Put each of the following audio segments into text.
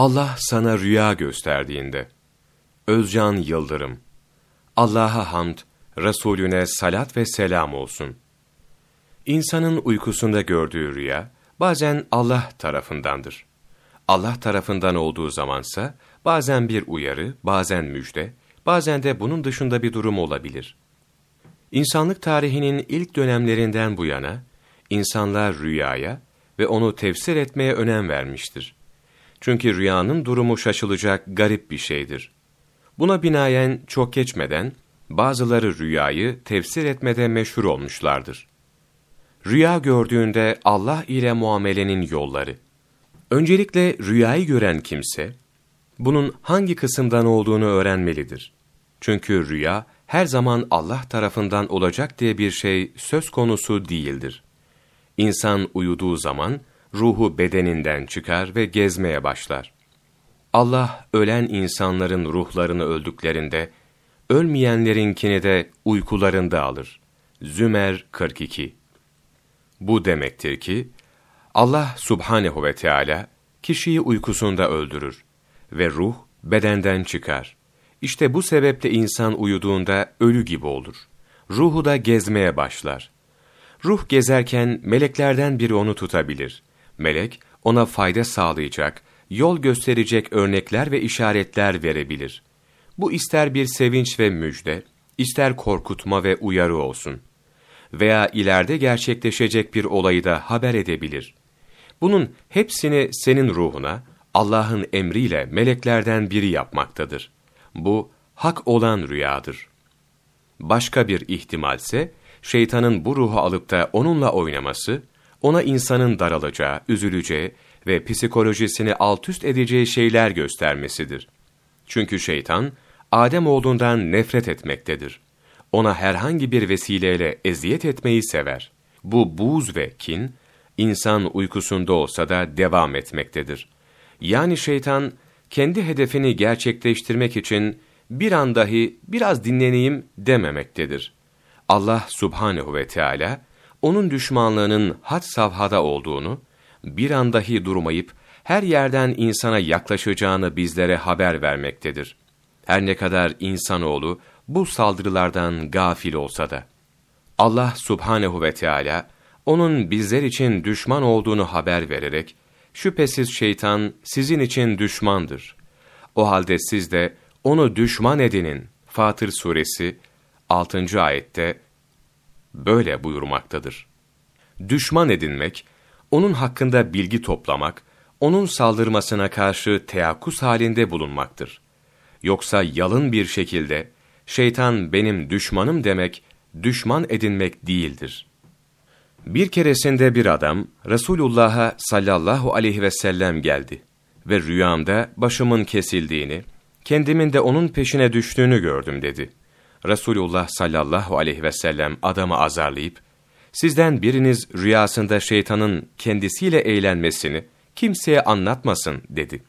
Allah sana rüya gösterdiğinde, Özcan Yıldırım, Allah'a hamd, Resulüne salat ve selam olsun. İnsanın uykusunda gördüğü rüya, bazen Allah tarafındandır. Allah tarafından olduğu zamansa, bazen bir uyarı, bazen müjde, bazen de bunun dışında bir durum olabilir. İnsanlık tarihinin ilk dönemlerinden bu yana, insanlar rüyaya ve onu tefsir etmeye önem vermiştir. Çünkü rüyanın durumu şaşılacak garip bir şeydir. Buna binaen çok geçmeden, bazıları rüyayı tefsir etmede meşhur olmuşlardır. Rüya gördüğünde Allah ile muamelenin yolları. Öncelikle rüyayı gören kimse, bunun hangi kısımdan olduğunu öğrenmelidir. Çünkü rüya, her zaman Allah tarafından olacak diye bir şey söz konusu değildir. İnsan uyuduğu zaman, ruhu bedeninden çıkar ve gezmeye başlar. Allah, ölen insanların ruhlarını öldüklerinde, ölmeyenlerinkini de uykularında alır. Zümer 42 Bu demektir ki, Allah subhanehu ve Teala kişiyi uykusunda öldürür ve ruh bedenden çıkar. İşte bu sebeple insan uyuduğunda ölü gibi olur. Ruhu da gezmeye başlar. Ruh gezerken meleklerden biri onu tutabilir. Melek ona fayda sağlayacak, yol gösterecek örnekler ve işaretler verebilir. Bu ister bir sevinç ve müjde, ister korkutma ve uyarı olsun. Veya ileride gerçekleşecek bir olayı da haber edebilir. Bunun hepsini senin ruhuna, Allah'ın emriyle meleklerden biri yapmaktadır. Bu, hak olan rüyadır. Başka bir ihtimalse, şeytanın bu ruhu alıp da onunla oynaması, ona insanın daralacağı, üzüleceği ve psikolojisini altüst edeceği şeyler göstermesidir. Çünkü şeytan, Adem oğlundan nefret etmektedir. Ona herhangi bir vesileyle eziyet etmeyi sever. Bu buz ve kin, insan uykusunda olsa da devam etmektedir. Yani şeytan, kendi hedefini gerçekleştirmek için bir an dahi biraz dinleneyim dememektedir. Allah subhanehu ve Teala onun düşmanlığının had savhada olduğunu, bir an dahi durmayıp her yerden insana yaklaşacağını bizlere haber vermektedir. Her ne kadar insanoğlu bu saldırılardan gafil olsa da. Allah subhanehu ve Teala onun bizler için düşman olduğunu haber vererek, şüphesiz şeytan sizin için düşmandır. O halde siz de onu düşman edinin. Fatır suresi 6. ayette böyle buyurmaktadır. Düşman edinmek, onun hakkında bilgi toplamak, onun saldırmasına karşı teyakkuz halinde bulunmaktır. Yoksa yalın bir şekilde, şeytan benim düşmanım demek, düşman edinmek değildir. Bir keresinde bir adam, Resulullah'a sallallahu aleyhi ve sellem geldi ve rüyamda başımın kesildiğini, kendimin de onun peşine düştüğünü gördüm dedi. Resulullah sallallahu aleyhi ve sellem adamı azarlayıp, sizden biriniz rüyasında şeytanın kendisiyle eğlenmesini kimseye anlatmasın dedi.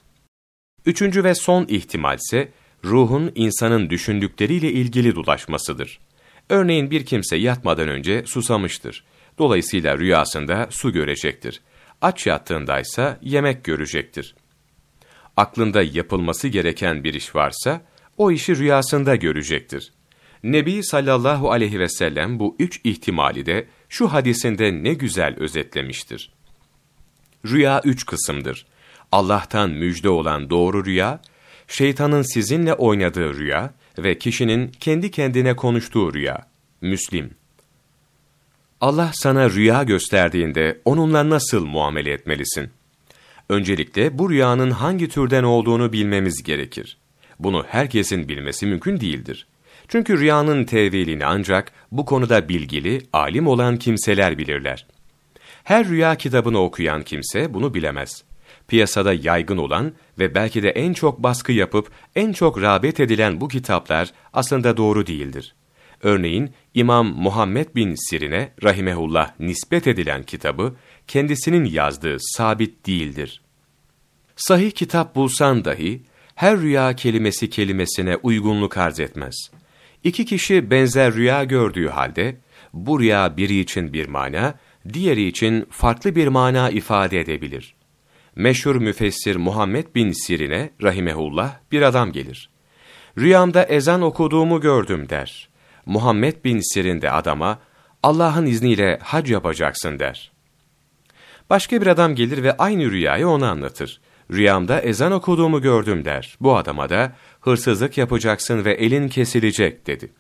Üçüncü ve son ihtimalse, ruhun insanın düşündükleriyle ilgili dolaşmasıdır. Örneğin bir kimse yatmadan önce susamıştır. Dolayısıyla rüyasında su görecektir. Aç yattığındaysa yemek görecektir. Aklında yapılması gereken bir iş varsa, o işi rüyasında görecektir. Nebi sallallahu aleyhi ve sellem bu üç ihtimali de şu hadisinde ne güzel özetlemiştir. Rüya üç kısımdır. Allah'tan müjde olan doğru rüya, şeytanın sizinle oynadığı rüya ve kişinin kendi kendine konuştuğu rüya. Müslim. Allah sana rüya gösterdiğinde onunla nasıl muamele etmelisin? Öncelikle bu rüyanın hangi türden olduğunu bilmemiz gerekir. Bunu herkesin bilmesi mümkün değildir. Çünkü rüyanın tevilini ancak bu konuda bilgili, alim olan kimseler bilirler. Her rüya kitabını okuyan kimse bunu bilemez. Piyasada yaygın olan ve belki de en çok baskı yapıp en çok rağbet edilen bu kitaplar aslında doğru değildir. Örneğin İmam Muhammed bin Sirin'e rahimehullah nispet edilen kitabı kendisinin yazdığı sabit değildir. Sahih kitap bulsan dahi her rüya kelimesi kelimesine uygunluk arz etmez. İki kişi benzer rüya gördüğü halde, bu rüya biri için bir mana, diğeri için farklı bir mana ifade edebilir. meşhur müfessir Muhammed bin Sirin'e rahimehullah bir adam gelir. Rüyamda ezan okuduğumu gördüm der. Muhammed bin Sirin de adama Allah'ın izniyle hac yapacaksın der. Başka bir adam gelir ve aynı rüyayı ona anlatır. Rüyamda ezan okuduğumu gördüm der. Bu adama da hırsızlık yapacaksın ve elin kesilecek dedi.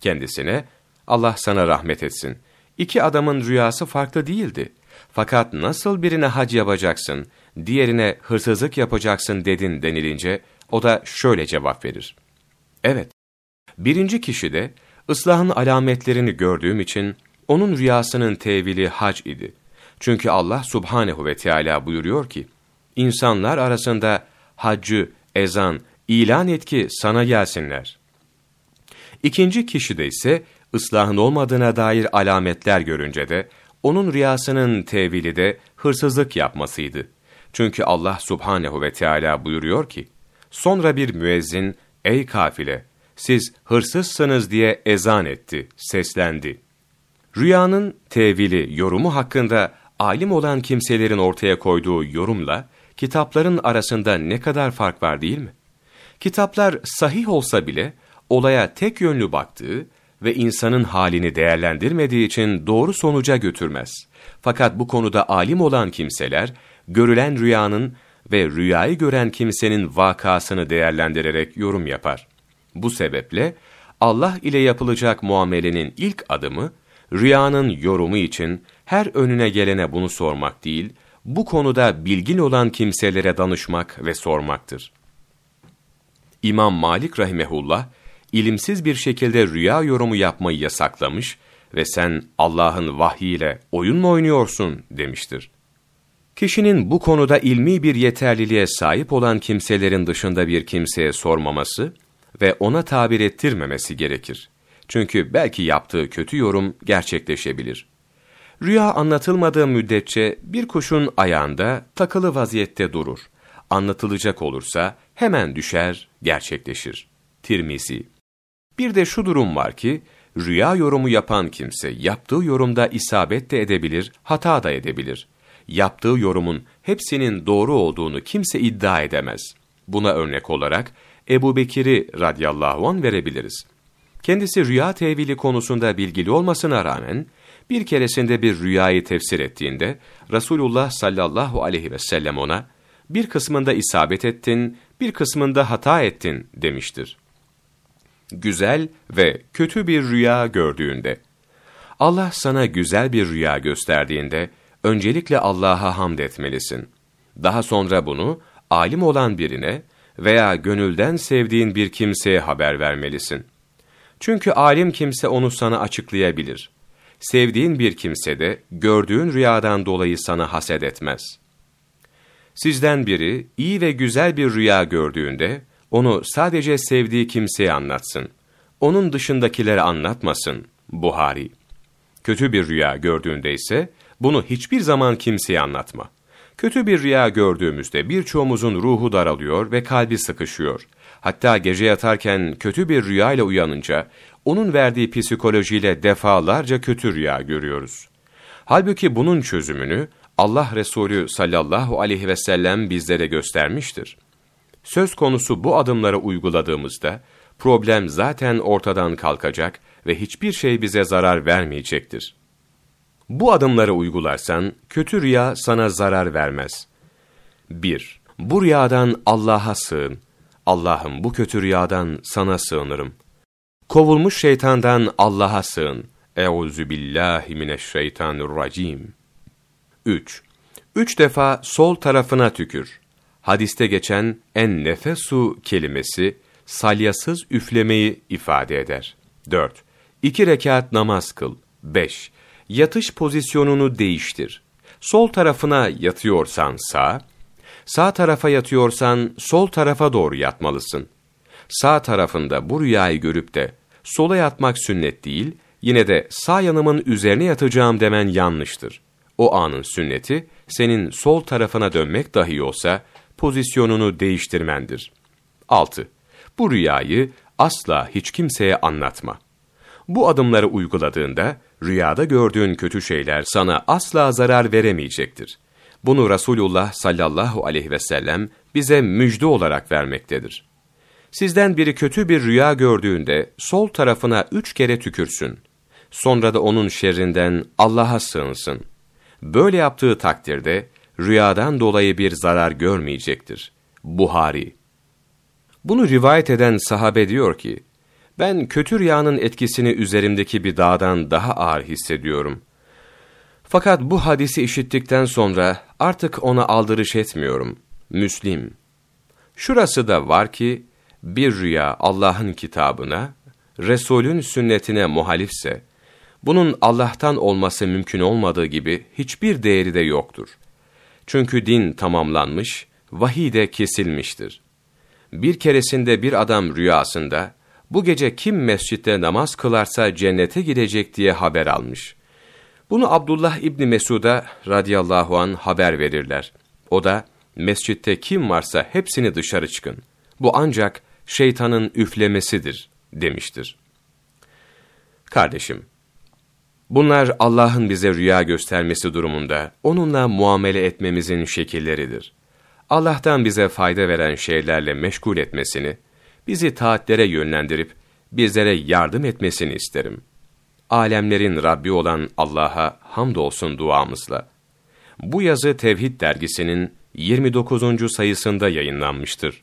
Kendisine Allah sana rahmet etsin. İki adamın rüyası farklı değildi. Fakat nasıl birine hac yapacaksın, diğerine hırsızlık yapacaksın dedin denilince, o da şöyle cevap verir. Evet, birinci kişi de ıslahın alametlerini gördüğüm için onun rüyasının tevili hac idi. Çünkü Allah subhanehu ve Teala buyuruyor ki, insanlar arasında haccı, ezan, ilan et ki sana gelsinler. İkinci kişi de ise ıslahın olmadığına dair alametler görünce de, onun rüyasının tevili de hırsızlık yapmasıydı. Çünkü Allah subhanehu ve Teala buyuruyor ki, sonra bir müezzin, ey kafile, siz hırsızsınız diye ezan etti, seslendi. Rüyanın tevili, yorumu hakkında alim olan kimselerin ortaya koyduğu yorumla, kitapların arasında ne kadar fark var değil mi? Kitaplar sahih olsa bile, olaya tek yönlü baktığı ve insanın halini değerlendirmediği için doğru sonuca götürmez. Fakat bu konuda alim olan kimseler, görülen rüyanın ve rüyayı gören kimsenin vakasını değerlendirerek yorum yapar. Bu sebeple Allah ile yapılacak muamelenin ilk adımı, rüyanın yorumu için her önüne gelene bunu sormak değil, bu konuda bilgin olan kimselere danışmak ve sormaktır. İmam Malik rahimehullah, ilimsiz bir şekilde rüya yorumu yapmayı yasaklamış ve sen Allah'ın vahyiyle oyun mu oynuyorsun demiştir. Kişinin bu konuda ilmi bir yeterliliğe sahip olan kimselerin dışında bir kimseye sormaması ve ona tabir ettirmemesi gerekir. Çünkü belki yaptığı kötü yorum gerçekleşebilir. Rüya anlatılmadığı müddetçe bir kuşun ayağında takılı vaziyette durur. Anlatılacak olursa hemen düşer, gerçekleşir. Tirmizi Bir de şu durum var ki, rüya yorumu yapan kimse yaptığı yorumda isabet de edebilir, hata da edebilir. Yaptığı yorumun hepsinin doğru olduğunu kimse iddia edemez. Buna örnek olarak Ebu Bekir'i radıyallahu an verebiliriz. Kendisi rüya tevili konusunda bilgili olmasına rağmen, bir keresinde bir rüyayı tefsir ettiğinde, Resulullah sallallahu aleyhi ve sellem ona, bir kısmında isabet ettin, bir kısmında hata ettin demiştir. Güzel ve kötü bir rüya gördüğünde, Allah sana güzel bir rüya gösterdiğinde, öncelikle Allah'a hamd etmelisin. Daha sonra bunu, alim olan birine veya gönülden sevdiğin bir kimseye haber vermelisin. Çünkü alim kimse onu sana açıklayabilir. Sevdiğin bir kimse de gördüğün rüyadan dolayı sana haset etmez. Sizden biri iyi ve güzel bir rüya gördüğünde onu sadece sevdiği kimseye anlatsın. Onun dışındakilere anlatmasın. Buhari. Kötü bir rüya gördüğünde ise bunu hiçbir zaman kimseye anlatma. Kötü bir rüya gördüğümüzde birçoğumuzun ruhu daralıyor ve kalbi sıkışıyor. Hatta gece yatarken kötü bir rüyayla uyanınca, onun verdiği psikolojiyle defalarca kötü rüya görüyoruz. Halbuki bunun çözümünü Allah Resulü sallallahu aleyhi ve sellem bizlere göstermiştir. Söz konusu bu adımları uyguladığımızda, problem zaten ortadan kalkacak ve hiçbir şey bize zarar vermeyecektir. Bu adımları uygularsan, kötü rüya sana zarar vermez. 1. Bu rüyadan Allah'a sığın. Allah'ım bu kötü rüyadan sana sığınırım. Kovulmuş şeytandan Allah'a sığın. Euzu billahi mineşşeytanirracim. 3. Üç defa sol tarafına tükür. Hadiste geçen en nefesu kelimesi salyasız üflemeyi ifade eder. 4. İki rekat namaz kıl. 5. Yatış pozisyonunu değiştir. Sol tarafına yatıyorsan sağ, sağ tarafa yatıyorsan sol tarafa doğru yatmalısın. Sağ tarafında bu rüyayı görüp de sola yatmak sünnet değil, yine de sağ yanımın üzerine yatacağım demen yanlıştır. O anın sünneti, senin sol tarafına dönmek dahi olsa, pozisyonunu değiştirmendir. 6. Bu rüyayı asla hiç kimseye anlatma. Bu adımları uyguladığında, rüyada gördüğün kötü şeyler sana asla zarar veremeyecektir. Bunu Resulullah sallallahu aleyhi ve sellem bize müjde olarak vermektedir. Sizden biri kötü bir rüya gördüğünde sol tarafına üç kere tükürsün. Sonra da onun şerrinden Allah'a sığınsın. Böyle yaptığı takdirde rüyadan dolayı bir zarar görmeyecektir. Buhari Bunu rivayet eden sahabe diyor ki, ben kötü rüyanın etkisini üzerimdeki bir dağdan daha ağır hissediyorum. Fakat bu hadisi işittikten sonra artık ona aldırış etmiyorum. Müslim. Şurası da var ki, bir rüya Allah'ın kitabına, Resulün sünnetine muhalifse, bunun Allah'tan olması mümkün olmadığı gibi hiçbir değeri de yoktur. Çünkü din tamamlanmış, vahiy de kesilmiştir. Bir keresinde bir adam rüyasında, bu gece kim mescitte namaz kılarsa cennete gidecek diye haber almış. Bunu Abdullah İbni Mesud'a radıyallahu an haber verirler. O da, mescitte kim varsa hepsini dışarı çıkın. Bu ancak şeytanın üflemesidir demiştir. Kardeşim, bunlar Allah'ın bize rüya göstermesi durumunda onunla muamele etmemizin şekilleridir. Allah'tan bize fayda veren şeylerle meşgul etmesini, bizi taatlere yönlendirip bizlere yardım etmesini isterim. Alemlerin Rabbi olan Allah'a hamdolsun duamızla. Bu yazı Tevhid dergisinin 29. sayısında yayınlanmıştır.